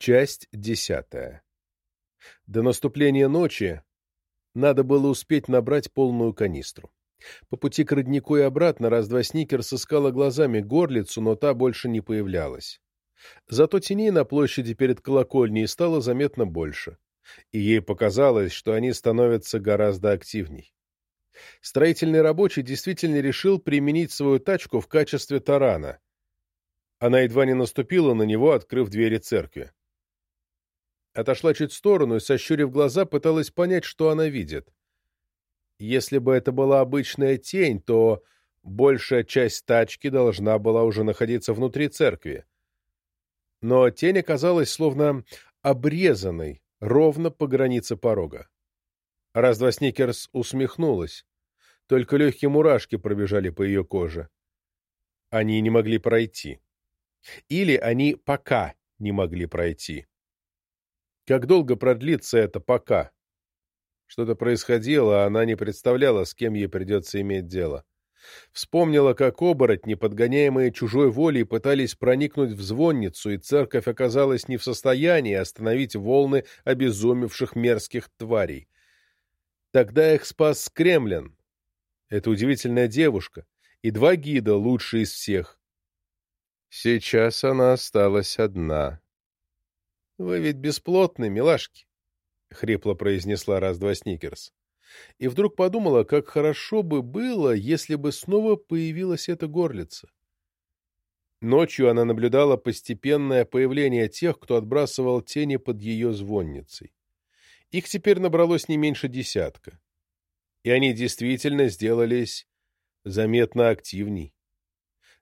Часть десятая. До наступления ночи надо было успеть набрать полную канистру. По пути к роднику и обратно раз-два Сникер сыскала глазами горлицу, но та больше не появлялась. Зато теней на площади перед колокольней стало заметно больше, и ей показалось, что они становятся гораздо активней. Строительный рабочий действительно решил применить свою тачку в качестве тарана. Она едва не наступила на него, открыв двери церкви. Отошла чуть в сторону и, сощурив глаза, пыталась понять, что она видит. Если бы это была обычная тень, то большая часть тачки должна была уже находиться внутри церкви. Но тень оказалась словно обрезанной ровно по границе порога. Раз-два Сникерс усмехнулась. Только легкие мурашки пробежали по ее коже. Они не могли пройти. Или они пока не могли пройти. Как долго продлится это «пока»? Что-то происходило, а она не представляла, с кем ей придется иметь дело. Вспомнила, как оборотни, подгоняемые чужой волей, пытались проникнуть в звонницу, и церковь оказалась не в состоянии остановить волны обезумевших мерзких тварей. Тогда их спас Кремлин. Это удивительная девушка, и два гида лучшие из всех. Сейчас она осталась одна. «Вы ведь бесплотны, милашки», — хрипло произнесла раз-два Сникерс. И вдруг подумала, как хорошо бы было, если бы снова появилась эта горлица. Ночью она наблюдала постепенное появление тех, кто отбрасывал тени под ее звонницей. Их теперь набралось не меньше десятка. И они действительно сделались заметно активней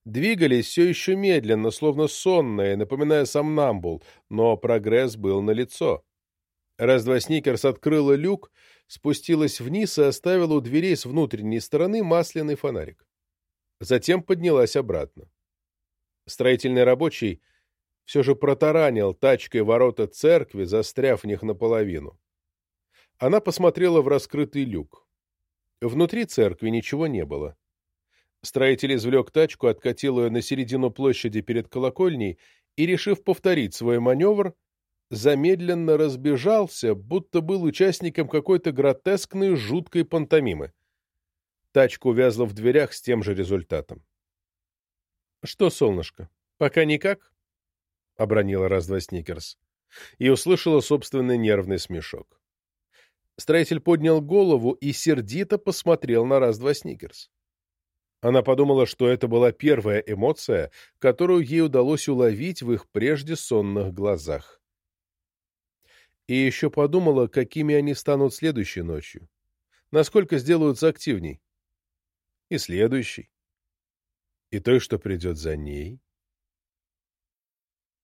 двигались все еще медленно, словно сонные, напоминая сомнамбул, но прогресс был налицо. Раз-два Сникерс открыла люк, спустилась вниз и оставила у дверей с внутренней стороны масляный фонарик. Затем поднялась обратно. Строительный рабочий все же протаранил тачкой ворота церкви, застряв в них наполовину. Она посмотрела в раскрытый люк. Внутри церкви ничего не было. Строитель извлек тачку, откатил ее на середину площади перед колокольней и, решив повторить свой маневр, замедленно разбежался, будто был участником какой-то гротескной жуткой пантомимы. Тачка увязла в дверях с тем же результатом. — Что, солнышко, пока никак? — обронила раз-два Сникерс. И услышала собственный нервный смешок. Строитель поднял голову и сердито посмотрел на раз-два Сникерс. Она подумала, что это была первая эмоция, которую ей удалось уловить в их прежде сонных глазах. И еще подумала, какими они станут следующей ночью. Насколько сделаются активней. И следующей. И той, что придет за ней.